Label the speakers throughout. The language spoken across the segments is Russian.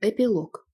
Speaker 1: Эпилог.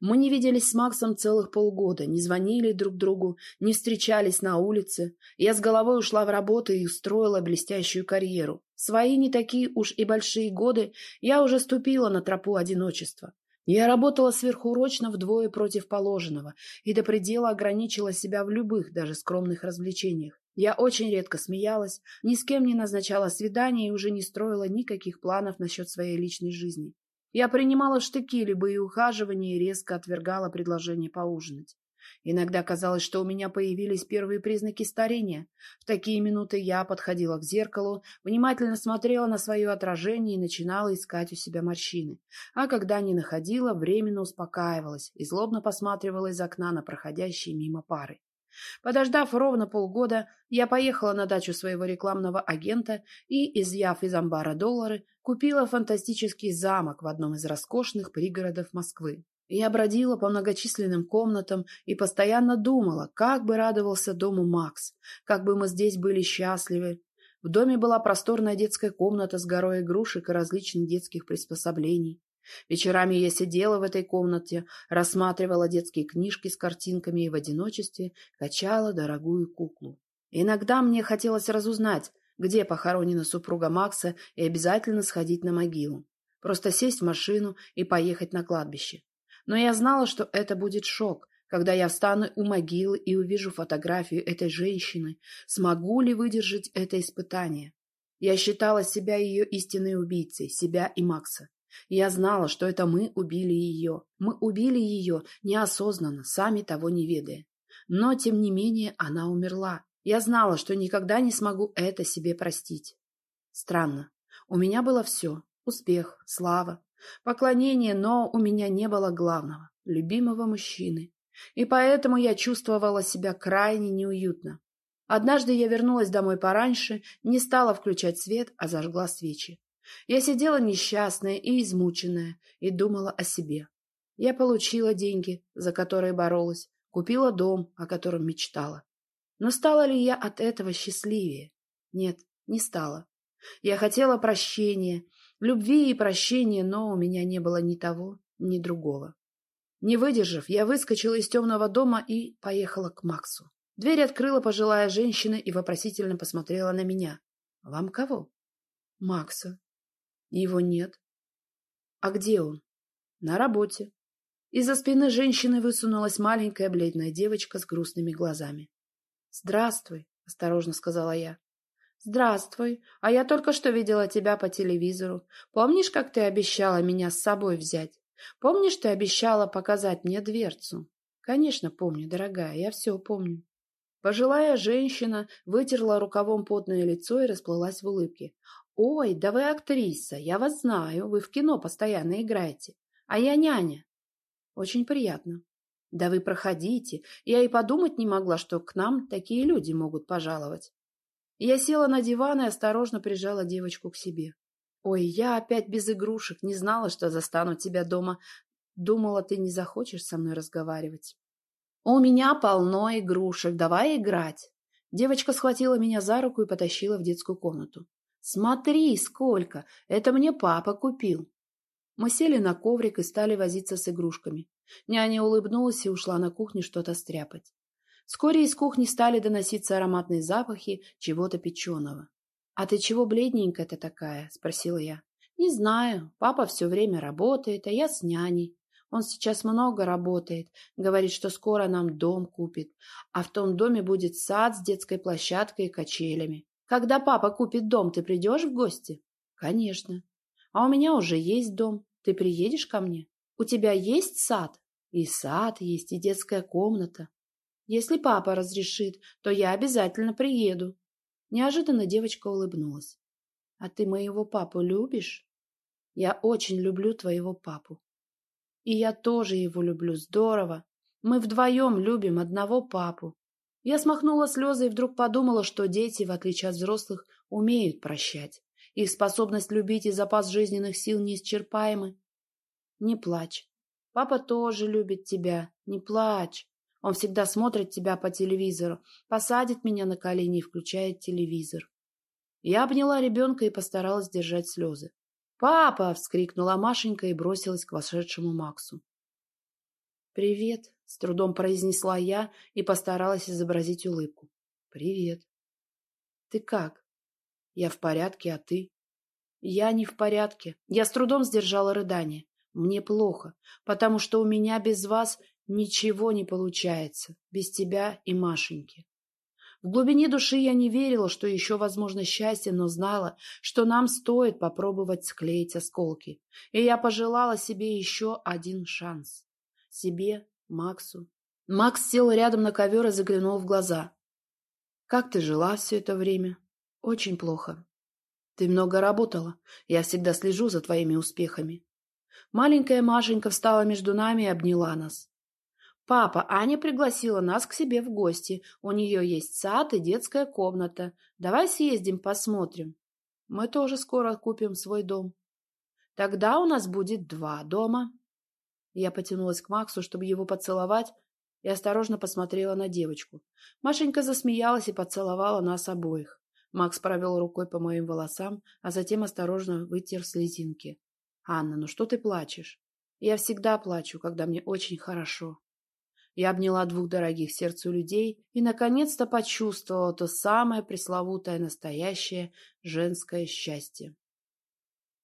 Speaker 1: Мы не виделись с Максом целых полгода, не звонили друг другу, не встречались на улице. Я с головой ушла в работу и устроила блестящую карьеру. Свои не такие уж и большие годы я уже ступила на тропу одиночества. Я работала сверхурочно вдвое против положенного и до предела ограничила себя в любых, даже скромных развлечениях. Я очень редко смеялась, ни с кем не назначала свидания и уже не строила никаких планов насчет своей личной жизни. Я принимала штыки любые ухаживания и резко отвергала предложение поужинать. Иногда казалось, что у меня появились первые признаки старения. В такие минуты я подходила к зеркалу, внимательно смотрела на свое отражение и начинала искать у себя морщины. А когда не находила, временно успокаивалась и злобно посматривала из окна на проходящие мимо пары. Подождав ровно полгода, я поехала на дачу своего рекламного агента и, изъяв из амбара доллары, купила фантастический замок в одном из роскошных пригородов Москвы. Я бродила по многочисленным комнатам и постоянно думала, как бы радовался дому Макс, как бы мы здесь были счастливы. В доме была просторная детская комната с горой игрушек и различных детских приспособлений. Вечерами я сидела в этой комнате, рассматривала детские книжки с картинками и в одиночестве качала дорогую куклу. Иногда мне хотелось разузнать, где похоронена супруга Макса, и обязательно сходить на могилу. Просто сесть в машину и поехать на кладбище. Но я знала, что это будет шок, когда я встану у могилы и увижу фотографию этой женщины, смогу ли выдержать это испытание. Я считала себя ее истинной убийцей, себя и Макса. Я знала, что это мы убили ее. Мы убили ее неосознанно, сами того не ведая. Но, тем не менее, она умерла. Я знала, что никогда не смогу это себе простить. Странно. У меня было все. Успех, слава, поклонение, но у меня не было главного – любимого мужчины. И поэтому я чувствовала себя крайне неуютно. Однажды я вернулась домой пораньше, не стала включать свет, а зажгла свечи. Я сидела несчастная и измученная и думала о себе. Я получила деньги, за которые боролась, купила дом, о котором мечтала. Но стала ли я от этого счастливее? Нет, не стала. Я хотела прощения, любви и прощения, но у меня не было ни того, ни другого. Не выдержав, я выскочила из темного дома и поехала к Максу. Дверь открыла пожилая женщина и вопросительно посмотрела на меня. «Вам кого?» «Макса», его нет. А где он? На работе. Из-за спины женщины высунулась маленькая бледная девочка с грустными глазами. «Здравствуй», — осторожно сказала я. «Здравствуй. А я только что видела тебя по телевизору. Помнишь, как ты обещала меня с собой взять? Помнишь, ты обещала показать мне дверцу?» «Конечно, помню, дорогая, я все помню». Пожилая женщина вытерла рукавом потное лицо и расплылась в улыбке. «Ой, да вы актриса, я вас знаю, вы в кино постоянно играете. А я няня». «Очень приятно». «Да вы проходите, я и подумать не могла, что к нам такие люди могут пожаловать». Я села на диван и осторожно прижала девочку к себе. «Ой, я опять без игрушек, не знала, что застану тебя дома. Думала, ты не захочешь со мной разговаривать». «У меня полно игрушек, давай играть». Девочка схватила меня за руку и потащила в детскую комнату. «Смотри, сколько! Это мне папа купил!» Мы сели на коврик и стали возиться с игрушками. Няня улыбнулась и ушла на кухню что-то стряпать. Вскоре из кухни стали доноситься ароматные запахи чего-то печеного. «А ты чего бледненькая-то такая?» – спросила я. «Не знаю. Папа все время работает, а я с няней. Он сейчас много работает, говорит, что скоро нам дом купит, а в том доме будет сад с детской площадкой и качелями. Когда папа купит дом, ты придешь в гости? Конечно. А у меня уже есть дом. Ты приедешь ко мне? У тебя есть сад? И сад есть, и детская комната. Если папа разрешит, то я обязательно приеду. Неожиданно девочка улыбнулась. А ты моего папу любишь? Я очень люблю твоего папу. И я тоже его люблю. Здорово. Мы вдвоем любим одного папу. Я смахнула слезы и вдруг подумала, что дети, в отличие от взрослых, умеют прощать. Их способность любить и запас жизненных сил неисчерпаемы. Не плачь. Папа тоже любит тебя. Не плачь. Он всегда смотрит тебя по телевизору, посадит меня на колени и включает телевизор. Я обняла ребенка и постаралась держать слезы. «Папа!» — вскрикнула Машенька и бросилась к вошедшему Максу. «Привет!» — с трудом произнесла я и постаралась изобразить улыбку. «Привет!» «Ты как?» «Я в порядке, а ты?» «Я не в порядке. Я с трудом сдержала рыдание. Мне плохо, потому что у меня без вас ничего не получается, без тебя и Машеньки. В глубине души я не верила, что еще возможно счастье, но знала, что нам стоит попробовать склеить осколки. И я пожелала себе еще один шанс. Себе, Максу. Макс сел рядом на ковер и заглянул в глаза. «Как ты жила все это время?» «Очень плохо. Ты много работала. Я всегда слежу за твоими успехами». Маленькая Машенька встала между нами и обняла нас. «Папа, Аня пригласила нас к себе в гости. У нее есть сад и детская комната. Давай съездим, посмотрим. Мы тоже скоро купим свой дом. Тогда у нас будет два дома». Я потянулась к Максу, чтобы его поцеловать, и осторожно посмотрела на девочку. Машенька засмеялась и поцеловала нас обоих. Макс провел рукой по моим волосам, а затем осторожно вытер слезинки. «Анна, ну что ты плачешь?» «Я всегда плачу, когда мне очень хорошо». Я обняла двух дорогих сердцу людей и, наконец-то, почувствовала то самое пресловутое настоящее женское счастье.